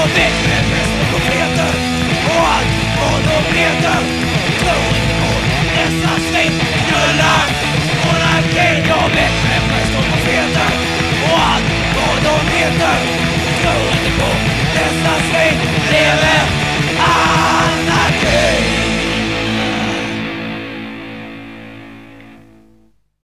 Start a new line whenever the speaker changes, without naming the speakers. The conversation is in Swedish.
Monometer, profeter och allt vad de heter. Tror inte på dessa svinknölar Monarkin, jag vet vem som profeter och allt vad de heter.